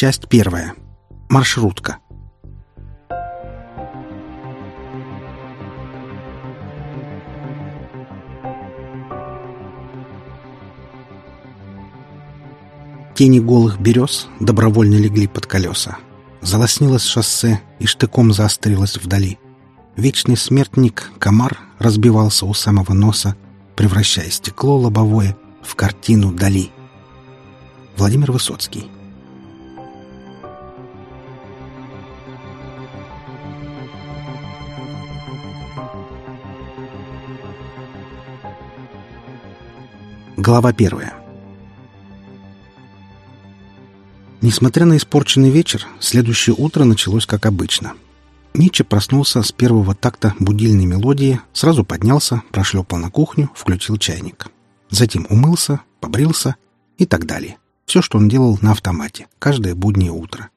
Часть первая. Маршрутка. Тени голых берез добровольно легли под колеса. Залоснилось шоссе и штыком заострилось вдали. Вечный смертник, комар, разбивался у самого носа, превращая стекло лобовое в картину Дали. Владимир Высоцкий Глава первая Несмотря на испорченный вечер, следующее утро началось как обычно. Ниче проснулся с первого такта будильной мелодии, сразу поднялся, прошлепал на кухню, включил чайник. Затем умылся, побрился и так далее. Все, что он делал на автомате, каждое буднее утро.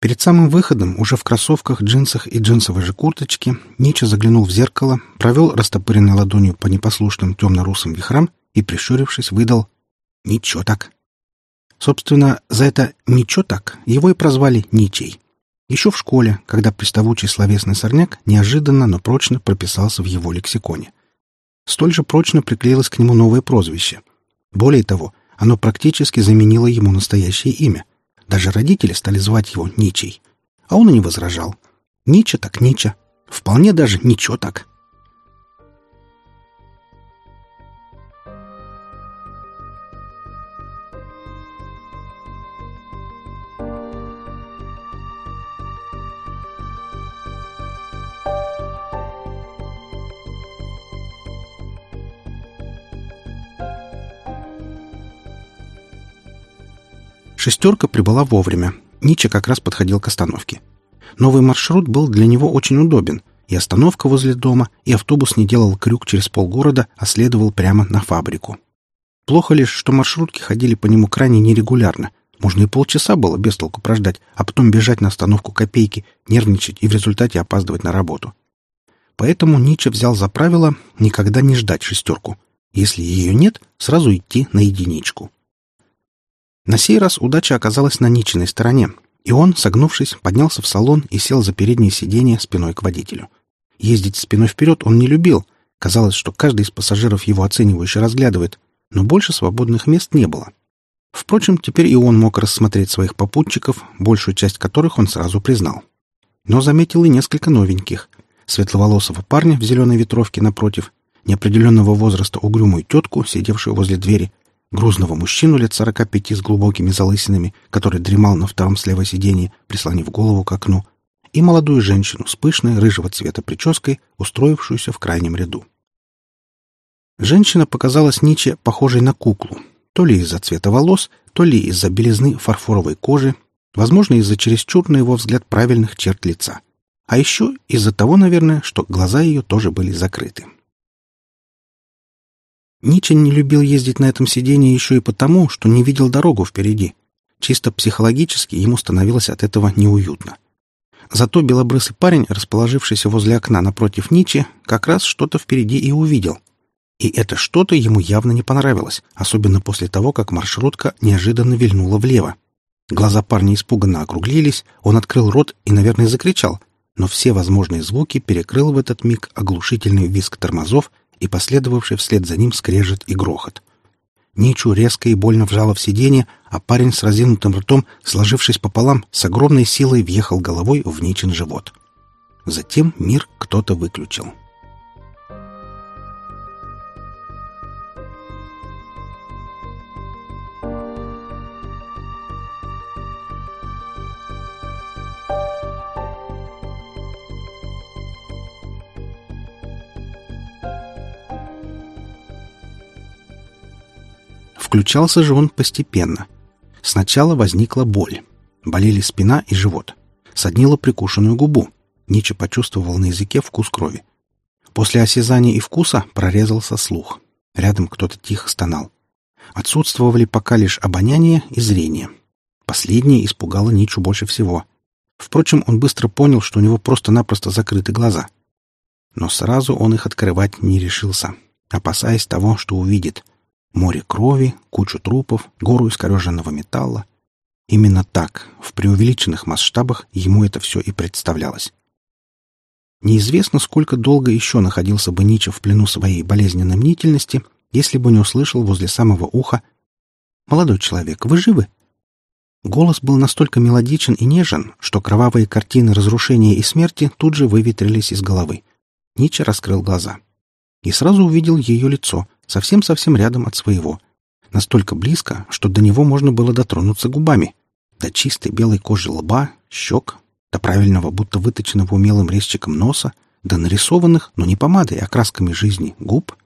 Перед самым выходом, уже в кроссовках, джинсах и джинсовой же курточке, Ниче заглянул в зеркало, провел растопыренной ладонью по непослушным темно-русым вихрам и, прищурившись, выдал «Ничего так». Собственно, за это «ничего так» его и прозвали Ничей. Еще в школе, когда приставучий словесный сорняк неожиданно, но прочно прописался в его лексиконе. Столь же прочно приклеилось к нему новое прозвище. Более того, оно практически заменило ему настоящее имя. Даже родители стали звать его Ничей. А он и не возражал. Нича так Нича. Вполне даже ничего так. Шестерка прибыла вовремя. Нича как раз подходил к остановке. Новый маршрут был для него очень удобен. И остановка возле дома, и автобус не делал крюк через полгорода, а следовал прямо на фабрику. Плохо лишь, что маршрутки ходили по нему крайне нерегулярно. Можно и полчаса было без толку прождать, а потом бежать на остановку копейки, нервничать и в результате опаздывать на работу. Поэтому Нича взял за правило никогда не ждать шестерку. Если ее нет, сразу идти на единичку. На сей раз удача оказалась на Ничиной стороне, и он, согнувшись, поднялся в салон и сел за переднее сиденье спиной к водителю. Ездить спиной вперед он не любил. Казалось, что каждый из пассажиров его оценивающе разглядывает, но больше свободных мест не было. Впрочем, теперь и он мог рассмотреть своих попутчиков, большую часть которых он сразу признал. Но заметил и несколько новеньких. Светловолосого парня в зеленой ветровке напротив, неопределенного возраста угрюмую тетку, сидевшую возле двери, грузного мужчину лет сорока пяти с глубокими залысинами, который дремал на втором слева сиденье, прислонив голову к окну, и молодую женщину с пышной рыжего цвета прической, устроившуюся в крайнем ряду. Женщина показалась Ниче похожей на куклу, то ли из-за цвета волос, то ли из-за белизны фарфоровой кожи, возможно, из-за чересчур, на его взгляд, правильных черт лица. А еще из-за того, наверное, что глаза ее тоже были закрыты. Нича не любил ездить на этом сиденье еще и потому, что не видел дорогу впереди. Чисто психологически ему становилось от этого неуютно. Зато белобрысый парень, расположившийся возле окна напротив Ничи, как раз что-то впереди и увидел. И это что-то ему явно не понравилось, особенно после того, как маршрутка неожиданно вильнула влево. Глаза парня испуганно округлились, он открыл рот и, наверное, закричал, но все возможные звуки перекрыл в этот миг оглушительный визг тормозов и последовавший вслед за ним скрежет и грохот. Ничу резко и больно вжало в сиденье, а парень с разинутым ртом, сложившись пополам, с огромной силой въехал головой в Ничин живот. Затем мир кто-то выключил. Включался же он постепенно. Сначала возникла боль. Болели спина и живот. Соднила прикушенную губу. Нича почувствовал на языке вкус крови. После осязания и вкуса прорезался слух. Рядом кто-то тихо стонал. Отсутствовали пока лишь обоняние и зрение. Последнее испугало Ничу больше всего. Впрочем, он быстро понял, что у него просто-напросто закрыты глаза. Но сразу он их открывать не решился, опасаясь того, что увидит. Море крови, кучу трупов, гору искореженного металла. Именно так, в преувеличенных масштабах, ему это все и представлялось. Неизвестно, сколько долго еще находился бы Нича в плену своей болезненной мнительности, если бы не услышал возле самого уха «Молодой человек, вы живы?» Голос был настолько мелодичен и нежен, что кровавые картины разрушения и смерти тут же выветрились из головы. Нича раскрыл глаза. И сразу увидел ее лицо, совсем-совсем рядом от своего. Настолько близко, что до него можно было дотронуться губами. До чистой белой кожи лба, щек, до правильного, будто выточенного умелым резчиком носа, до нарисованных, но не помадой, а красками жизни, губ.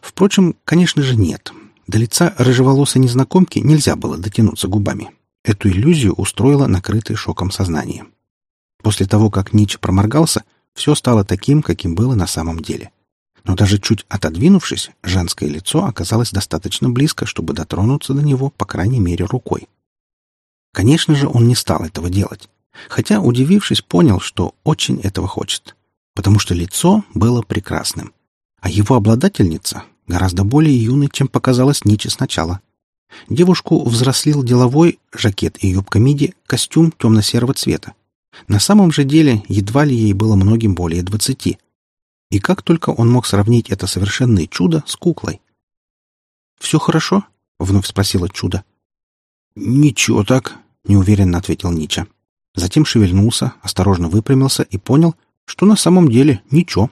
Впрочем, конечно же, нет. До лица рыжеволосой незнакомки нельзя было дотянуться губами. Эту иллюзию устроило накрытое шоком сознание. После того, как Нич проморгался, все стало таким, каким было на самом деле. Но даже чуть отодвинувшись, женское лицо оказалось достаточно близко, чтобы дотронуться до него, по крайней мере, рукой. Конечно же, он не стал этого делать хотя, удивившись, понял, что очень этого хочет, потому что лицо было прекрасным, а его обладательница гораздо более юной, чем показалось Ниче сначала. Девушку взрослил деловой жакет и юбка миди, костюм темно-серого цвета. На самом же деле едва ли ей было многим более двадцати. И как только он мог сравнить это совершенное чудо с куклой? «Все хорошо?» — вновь спросила чудо. «Ничего так», — неуверенно ответил Нича. Затем шевельнулся, осторожно выпрямился и понял, что на самом деле ничего.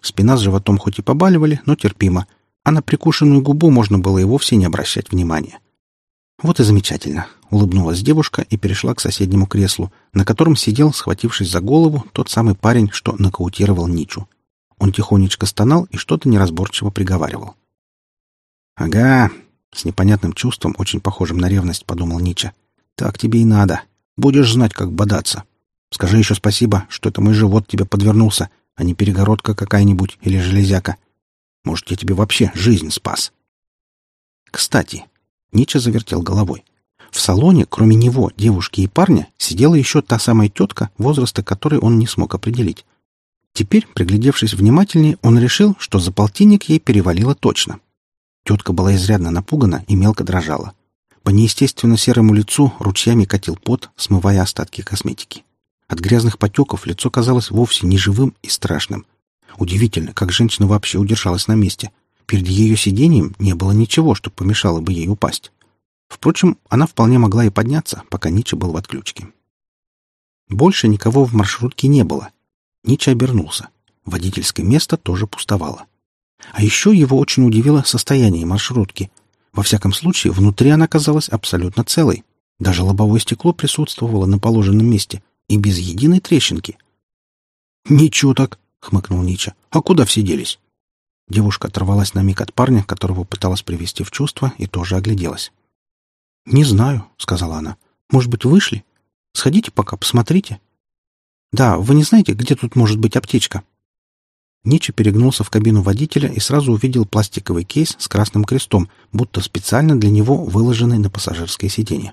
Спина с животом хоть и побаливали, но терпимо, а на прикушенную губу можно было и вовсе не обращать внимания. «Вот и замечательно», — улыбнулась девушка и перешла к соседнему креслу, на котором сидел, схватившись за голову, тот самый парень, что нокаутировал Ничу. Он тихонечко стонал и что-то неразборчиво приговаривал. «Ага», — с непонятным чувством, очень похожим на ревность, подумал Нича. «Так тебе и надо. Будешь знать, как бодаться. Скажи еще спасибо, что это мой живот тебе подвернулся, а не перегородка какая-нибудь или железяка. Может, я тебе вообще жизнь спас. Кстати, Нича завертел головой. В салоне, кроме него, девушки и парня, сидела еще та самая тетка, возраста которой он не смог определить. Теперь, приглядевшись внимательнее, он решил, что за полтинник ей перевалило точно. Тетка была изрядно напугана и мелко дрожала. По неестественно серому лицу ручьями катил пот, смывая остатки косметики. От грязных потеков лицо казалось вовсе неживым и страшным. Удивительно, как женщина вообще удержалась на месте. Перед ее сиденьем не было ничего, что помешало бы ей упасть. Впрочем, она вполне могла и подняться, пока Нича был в отключке. Больше никого в маршрутке не было. Нича обернулся. Водительское место тоже пустовало. А еще его очень удивило состояние маршрутки. Во всяком случае, внутри она казалась абсолютно целой. Даже лобовое стекло присутствовало на положенном месте и без единой трещинки. «Ничего так!» — хмыкнул Нича. «А куда все делись?» Девушка оторвалась на миг от парня, которого пыталась привести в чувство, и тоже огляделась. «Не знаю», — сказала она. «Может быть, вышли? Сходите пока, посмотрите». «Да, вы не знаете, где тут может быть аптечка?» Ничи перегнулся в кабину водителя и сразу увидел пластиковый кейс с красным крестом, будто специально для него выложенный на пассажирское сиденье.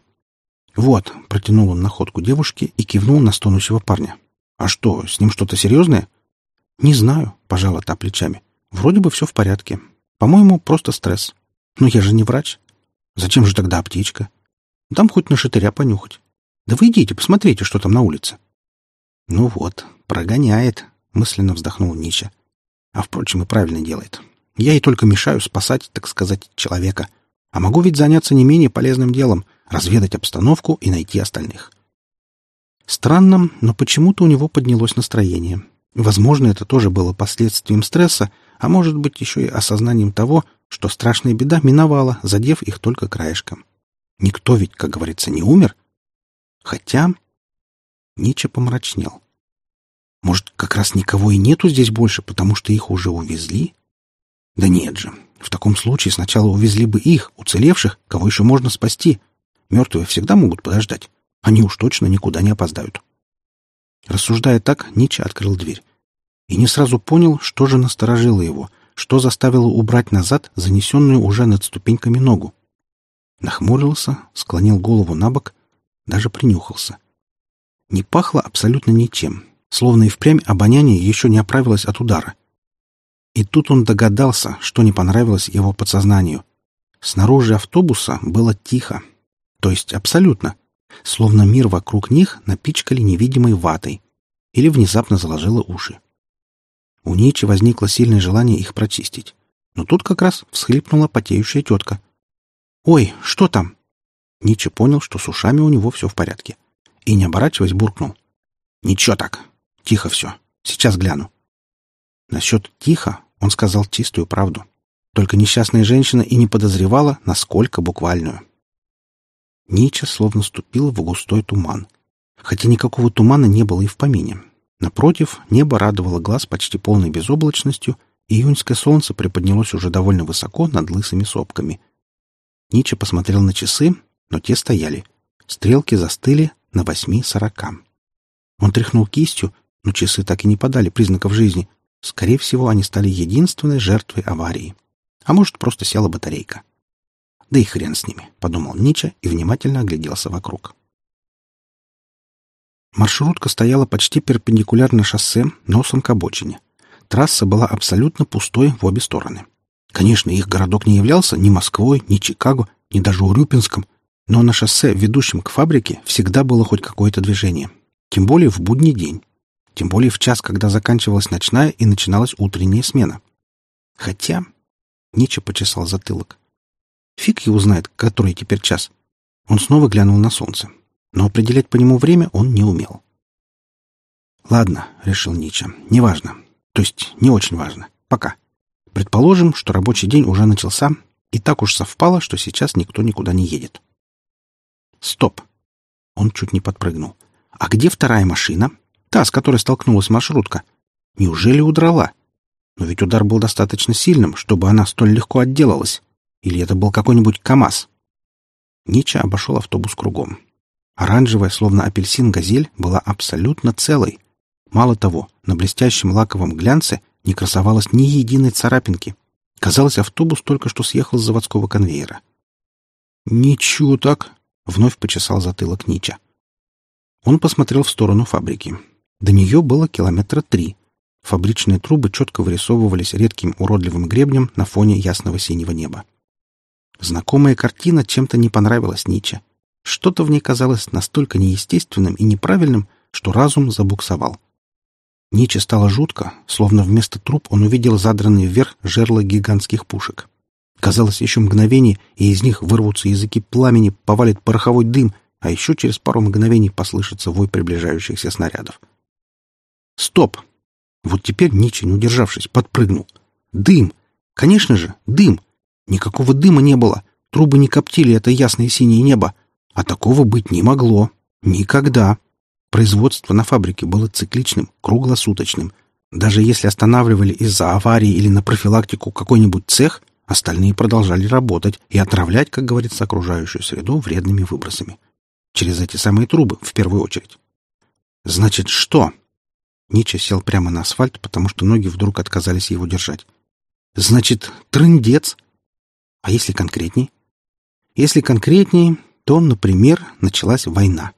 «Вот», — протянул он находку девушке и кивнул на стонущего парня. «А что, с ним что-то серьезное?» «Не знаю», — пожала та плечами. «Вроде бы все в порядке. По-моему, просто стресс. Но я же не врач. Зачем же тогда аптечка? Там хоть на шатыря понюхать. Да вы идите, посмотрите, что там на улице». «Ну вот, прогоняет», — мысленно вздохнул Нича. А, впрочем, и правильно делает. Я ей только мешаю спасать, так сказать, человека. А могу ведь заняться не менее полезным делом — разведать обстановку и найти остальных. Странно, но почему-то у него поднялось настроение. Возможно, это тоже было последствием стресса, а может быть еще и осознанием того, что страшная беда миновала, задев их только краешком. Никто ведь, как говорится, не умер. Хотя... Нича помрачнел. Может, как раз никого и нету здесь больше, потому что их уже увезли? Да нет же. В таком случае сначала увезли бы их, уцелевших, кого еще можно спасти. Мертвые всегда могут подождать. Они уж точно никуда не опоздают. Рассуждая так, Нича открыл дверь. И не сразу понял, что же насторожило его, что заставило убрать назад занесенную уже над ступеньками ногу. Нахмурился, склонил голову на бок, даже принюхался. Не пахло абсолютно ничем, словно и впрямь обоняние еще не оправилось от удара. И тут он догадался, что не понравилось его подсознанию. Снаружи автобуса было тихо. То есть абсолютно. словно мир вокруг них напичкали невидимой ватой или внезапно заложило уши. У Ничи возникло сильное желание их прочистить. Но тут как раз всхлипнула потеющая тетка. «Ой, что там?» Ничи понял, что с ушами у него все в порядке. И, не оборачиваясь, буркнул. «Ничего так. Тихо все. Сейчас гляну». Насчет «тихо» он сказал чистую правду. Только несчастная женщина и не подозревала, насколько буквальную. Нича словно ступила в густой туман. Хотя никакого тумана не было и в помине. Напротив, небо радовало глаз почти полной безоблачностью, и июньское солнце приподнялось уже довольно высоко над лысыми сопками. Нича посмотрел на часы, но те стояли. Стрелки застыли на восьми сорока. Он тряхнул кистью, но часы так и не подали признаков жизни. Скорее всего, они стали единственной жертвой аварии. А может, просто села батарейка. Да и хрен с ними, — подумал Нича и внимательно огляделся вокруг. Маршрутка стояла почти перпендикулярно шоссе, носом к обочине. Трасса была абсолютно пустой в обе стороны. Конечно, их городок не являлся ни Москвой, ни Чикаго, ни даже Урюпинском, но на шоссе, ведущем к фабрике, всегда было хоть какое-то движение. Тем более в будний день. Тем более в час, когда заканчивалась ночная и начиналась утренняя смена. Хотя... Нича почесал затылок. Фиг его знает, который теперь час. Он снова глянул на солнце. Но определять по нему время он не умел. «Ладно», — решил Нича, — «неважно. То есть не очень важно. Пока. Предположим, что рабочий день уже начался, и так уж совпало, что сейчас никто никуда не едет. Стоп. Он чуть не подпрыгнул. А где вторая машина? Та, с которой столкнулась маршрутка. Неужели удрала? Но ведь удар был достаточно сильным, чтобы она столь легко отделалась. Или это был какой-нибудь КАМАЗ? Нича обошел автобус кругом. Оранжевая, словно апельсин, газель была абсолютно целой. Мало того, на блестящем лаковом глянце не красовалось ни единой царапинки. Казалось, автобус только что съехал с заводского конвейера. «Ничего так!» — вновь почесал затылок Нича. Он посмотрел в сторону фабрики. До нее было километра три. Фабричные трубы четко вырисовывались редким уродливым гребнем на фоне ясного синего неба. Знакомая картина чем-то не понравилась Ниче. Что-то в ней казалось настолько неестественным и неправильным, что разум забуксовал. Ниче стало жутко, словно вместо труб он увидел задранные вверх жерла гигантских пушек. Казалось, еще мгновение, и из них вырвутся языки пламени, повалит пороховой дым, а еще через пару мгновений послышится вой приближающихся снарядов. Стоп! Вот теперь Ниче, не удержавшись, подпрыгнул. Дым! Конечно же, дым! Никакого дыма не было. Трубы не коптили это ясное синее небо. А такого быть не могло. Никогда. Производство на фабрике было цикличным, круглосуточным. Даже если останавливали из-за аварии или на профилактику какой-нибудь цех, остальные продолжали работать и отравлять, как говорится, окружающую среду вредными выбросами. Через эти самые трубы, в первую очередь. Значит, что? Нича сел прямо на асфальт, потому что ноги вдруг отказались его держать. Значит, трындец. А если конкретней? Если конкретней, то, например, началась война.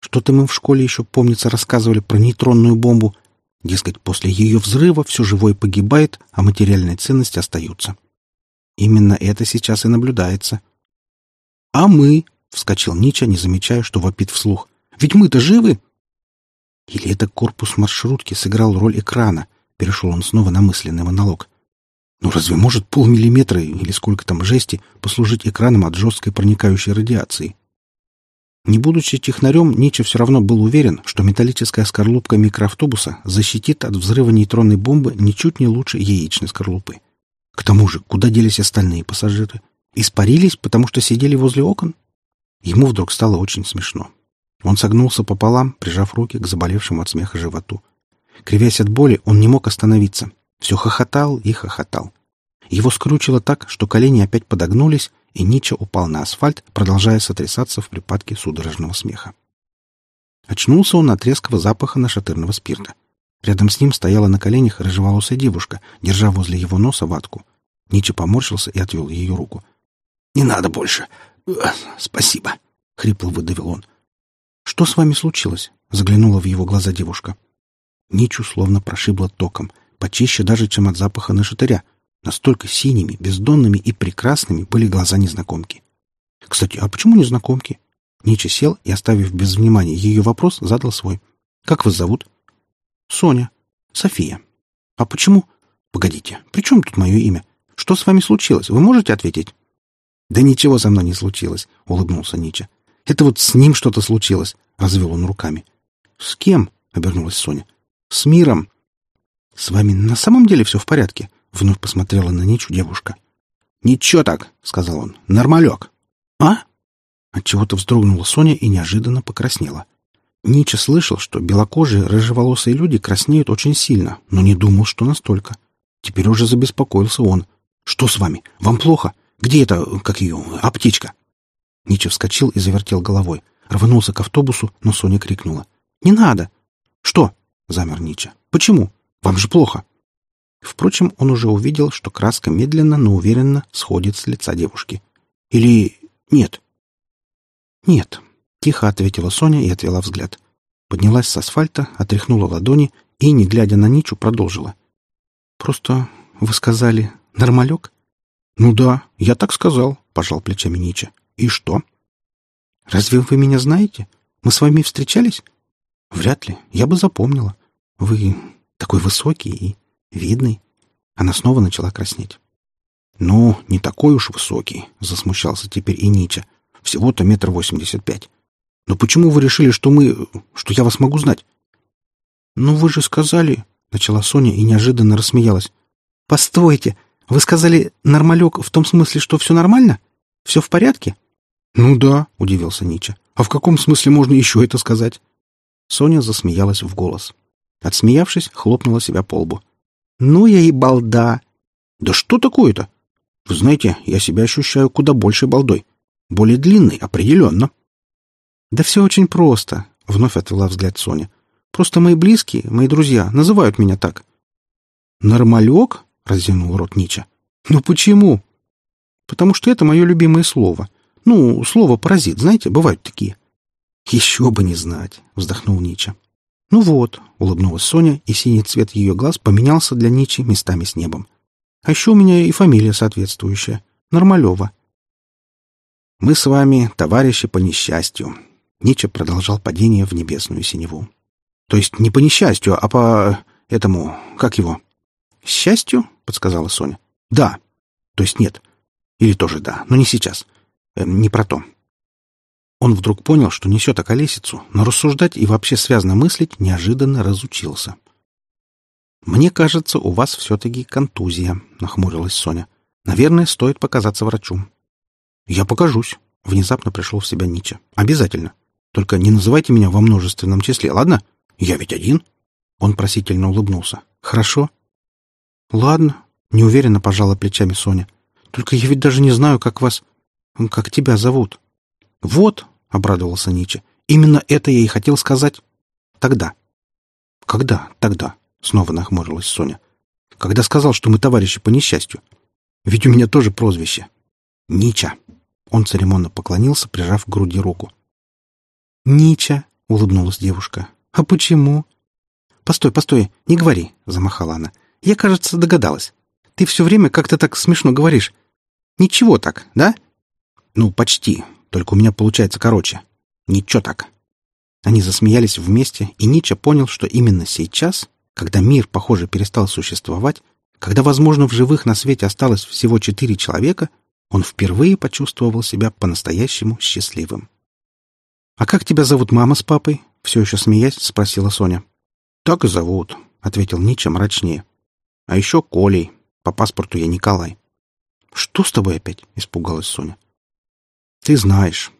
Что-то мы в школе еще, помнится, рассказывали про нейтронную бомбу. Дескать, после ее взрыва все живое погибает, а материальные ценности остаются. Именно это сейчас и наблюдается. «А мы?» — вскочил Нича, не замечая, что вопит вслух. «Ведь мы-то живы!» Или это корпус маршрутки сыграл роль экрана? Перешел он снова на мысленный монолог. Ну разве может полмиллиметра или сколько там жести послужить экраном от жесткой проникающей радиации? Не будучи технарем, Ниче все равно был уверен, что металлическая скорлупка микроавтобуса защитит от взрыва нейтронной бомбы ничуть не лучше яичной скорлупы. К тому же, куда делись остальные пассажиры? Испарились, потому что сидели возле окон? Ему вдруг стало очень смешно. Он согнулся пополам, прижав руки к заболевшему от смеха животу. Кривясь от боли, он не мог остановиться. Все хохотал и хохотал. Его скручило так, что колени опять подогнулись, и Нича упал на асфальт, продолжая сотрясаться в припадке судорожного смеха. Очнулся он от резкого запаха нашатырного спирта. Рядом с ним стояла на коленях рыжеволосая девушка, держа возле его носа ватку. Нича поморщился и отвел ее руку. «Не надо больше. Спасибо», — хрипло выдавил он. «Что с вами случилось?» — заглянула в его глаза девушка. Ничу словно прошибло током, почище даже, чем от запаха нашатыря — Настолько синими, бездонными и прекрасными были глаза незнакомки. Кстати, а почему незнакомки? Нича сел и, оставив без внимания ее вопрос, задал свой. «Как вас зовут?» «Соня. София. А почему?» «Погодите, при чем тут мое имя? Что с вами случилось? Вы можете ответить?» «Да ничего со мной не случилось», — улыбнулся Нича. «Это вот с ним что-то случилось», — развел он руками. «С кем?» — обернулась Соня. «С миром». «С вами на самом деле все в порядке?» — вновь посмотрела на Ничу девушка. «Ничего так», — сказал он. «Нормалек». «А?» Отчего-то вздрогнула Соня и неожиданно покраснела. Нича слышал, что белокожие, рыжеволосые люди краснеют очень сильно, но не думал, что настолько. Теперь уже забеспокоился он. «Что с вами? Вам плохо? Где это, как ее, аптечка?» Нича вскочил и завертел головой. Рванулся к автобусу, но Соня крикнула. «Не надо!» «Что?» — замер Нича. «Почему? Вам же плохо!» Впрочем, он уже увидел, что краска медленно, но уверенно сходит с лица девушки. «Или нет?» «Нет», — тихо ответила Соня и отвела взгляд. Поднялась с асфальта, отряхнула ладони и, не глядя на Ничу, продолжила. «Просто вы сказали «нормалек»?» «Ну да, я так сказал», — пожал плечами Нича. «И что?» «Разве вы меня знаете? Мы с вами встречались?» «Вряд ли. Я бы запомнила. Вы такой высокий и видный». Она снова начала краснеть. «Ну, не такой уж высокий», — засмущался теперь и Нича. Всего-то метр восемьдесят пять. Но почему вы решили, что мы... что я вас могу знать? Ну, вы же сказали... Начала Соня и неожиданно рассмеялась. «Постойте! Вы сказали «нормалек» в том смысле, что все нормально? Все в порядке?» «Ну да», — удивился Нича. «А в каком смысле можно еще это сказать?» Соня засмеялась в голос. Отсмеявшись, хлопнула себя по лбу. «Ну я и балда!» «Да что такое-то? Вы знаете, я себя ощущаю куда больше балдой. Более длинный, определенно. Да все очень просто, вновь отвела взгляд Соня. Просто мои близкие, мои друзья, называют меня так. Нормалек? разинул рот Нича. Ну почему? Потому что это мое любимое слово. Ну, слово паразит, знаете, бывают такие. Еще бы не знать, вздохнул Нича. Ну вот, улыбнулась Соня, и синий цвет ее глаз поменялся для Ничи местами с небом. А еще у меня и фамилия соответствующая. Нормалева. Мы с вами товарищи по несчастью. Ницше продолжал падение в небесную синеву. То есть не по несчастью, а по этому, как его? Счастью, подсказала Соня. Да. То есть нет. Или тоже да, но не сейчас. Э, не про то. Он вдруг понял, что несет околесицу, но рассуждать и вообще связно мыслить неожиданно разучился. «Мне кажется, у вас все-таки контузия», — нахмурилась Соня. «Наверное, стоит показаться врачу». «Я покажусь», — внезапно пришел в себя Нича. «Обязательно. Только не называйте меня во множественном числе, ладно? Я ведь один». Он просительно улыбнулся. «Хорошо?» «Ладно», — неуверенно пожала плечами Соня. «Только я ведь даже не знаю, как вас... как тебя зовут». «Вот», — обрадовался Нича, — «именно это я и хотел сказать. Тогда». «Когда тогда?» — снова нахмурилась Соня. «Когда сказал, что мы товарищи по несчастью. Ведь у меня тоже прозвище. Нича». Он церемонно поклонился, прижав к груди руку. «Нича», — улыбнулась девушка. «А почему?» «Постой, постой, не говори», — замахала она. «Я, кажется, догадалась. Ты все время как-то так смешно говоришь. Ничего так, да?» «Ну, почти. Только у меня получается короче. Ничего так». Они засмеялись вместе, и Нича понял, что именно сейчас, когда мир, похоже, перестал существовать, когда, возможно, в живых на свете осталось всего четыре человека, он впервые почувствовал себя по-настоящему счастливым. «А как тебя зовут мама с папой?» — все еще смеясь, спросила Соня. «Так и зовут», — ответил Нича мрачнее. «А еще Колей. По паспорту я Николай». «Что с тобой опять?» — испугалась Соня. «Ты знаешь».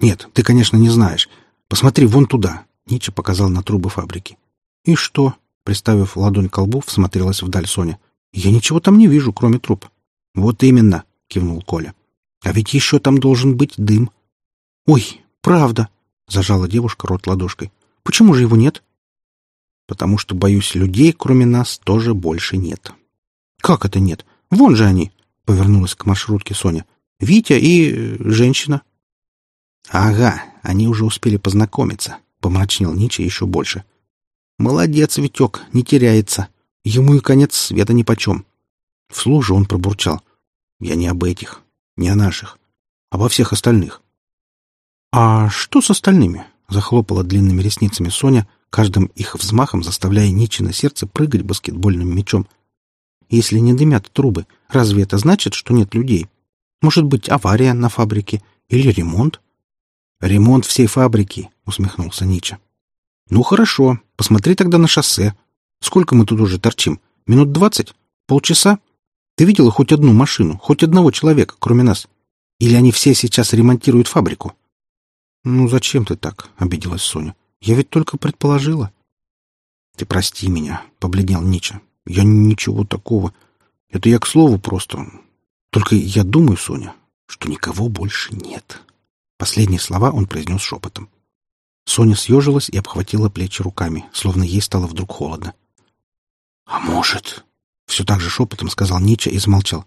«Нет, ты, конечно, не знаешь. Посмотри вон туда», — Нича показал на трубы фабрики. «И что?» — приставив ладонь к колбу, всмотрелась вдаль Соня. «Я ничего там не вижу, кроме труб». «Вот именно кивнул Коля. А ведь еще там должен быть дым. Ой, правда, зажала девушка рот ладошкой. Почему же его нет? Потому что, боюсь, людей, кроме нас, тоже больше нет. Как это нет? Вон же они, повернулась к маршрутке Соня. Витя и э, женщина. Ага, они уже успели познакомиться, помрачнел Нича еще больше. Молодец, Витек, не теряется. Ему и конец света нипочем. Вслух же он пробурчал. Я не об этих, не о наших, обо всех остальных. «А что с остальными?» — захлопала длинными ресницами Соня, каждым их взмахом заставляя Ничи на сердце прыгать баскетбольным мячом. «Если не дымят трубы, разве это значит, что нет людей? Может быть, авария на фабрике или ремонт?» «Ремонт всей фабрики», — усмехнулся Нича. «Ну хорошо, посмотри тогда на шоссе. Сколько мы тут уже торчим? Минут двадцать? Полчаса? Ты видела хоть одну машину, хоть одного человека, кроме нас? Или они все сейчас ремонтируют фабрику?» «Ну зачем ты так?» — обиделась Соня. «Я ведь только предположила». «Ты прости меня», — побледнел Нича. «Я ничего такого. Это я к слову просто. Только я думаю, Соня, что никого больше нет». Последние слова он произнес шепотом. Соня съежилась и обхватила плечи руками, словно ей стало вдруг холодно. «А может...» — все так же шепотом сказал Нича и замолчал.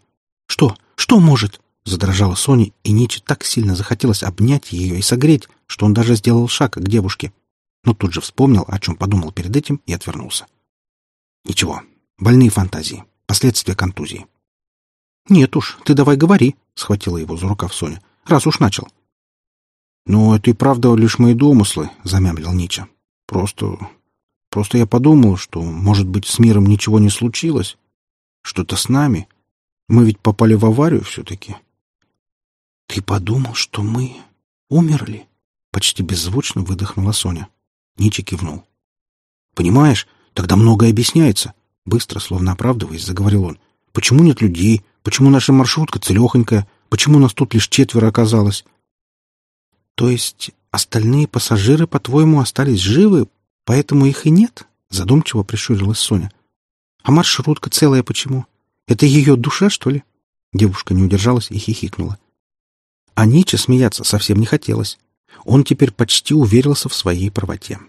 «Что? Что может?» — задрожала Соня, и Ниче так сильно захотелось обнять ее и согреть, что он даже сделал шаг к девушке, но тут же вспомнил, о чем подумал перед этим, и отвернулся. «Ничего, больные фантазии, последствия контузии». «Нет уж, ты давай говори», — схватила его за рукав Соня, — «раз уж начал». «Ну, это и правда лишь мои домыслы», — замямлил Нича. «Просто... просто я подумал, что, может быть, с миром ничего не случилось. Что-то с нами. Мы ведь попали в аварию все-таки». «Ты подумал, что мы умерли?» — почти беззвучно выдохнула Соня. Нича кивнул. «Понимаешь, тогда многое объясняется», — быстро, словно оправдываясь, заговорил он. «Почему нет людей? Почему наша маршрутка целехонькая? Почему нас тут лишь четверо оказалось? То есть остальные пассажиры, по-твоему, остались живы, поэтому их и нет? Задумчиво прищурилась Соня. А маршрутка целая почему? Это ее душа, что ли? Девушка не удержалась и хихикнула. А Ниче смеяться совсем не хотелось. Он теперь почти уверился в своей правоте.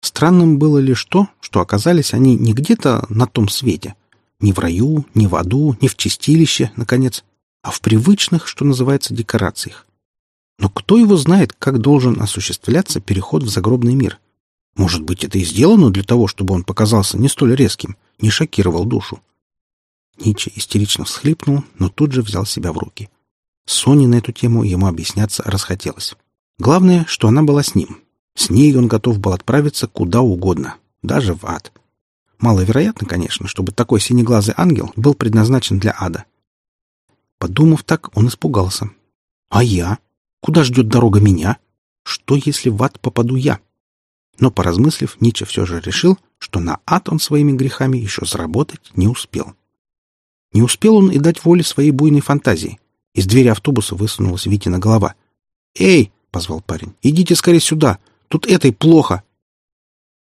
Странным было лишь то, что оказались они не где-то на том свете, ни в раю, ни в аду, ни в чистилище, наконец, а в привычных, что называется, декорациях. Но кто его знает, как должен осуществляться переход в загробный мир? Может быть, это и сделано для того, чтобы он показался не столь резким, не шокировал душу. Ниче истерично всхлипнул, но тут же взял себя в руки. Соне на эту тему ему объясняться расхотелось. Главное, что она была с ним. С ней он готов был отправиться куда угодно, даже в ад. Маловероятно, конечно, чтобы такой синеглазый ангел был предназначен для ада. Подумав так, он испугался. А я? Куда ждет дорога меня? Что, если в ад попаду я? Но, поразмыслив, Ницше все же решил, что на ад он своими грехами еще заработать не успел. Не успел он и дать воле своей буйной фантазии. Из двери автобуса высунулась Витина голова. «Эй!» — позвал парень. «Идите скорее сюда! Тут этой плохо!»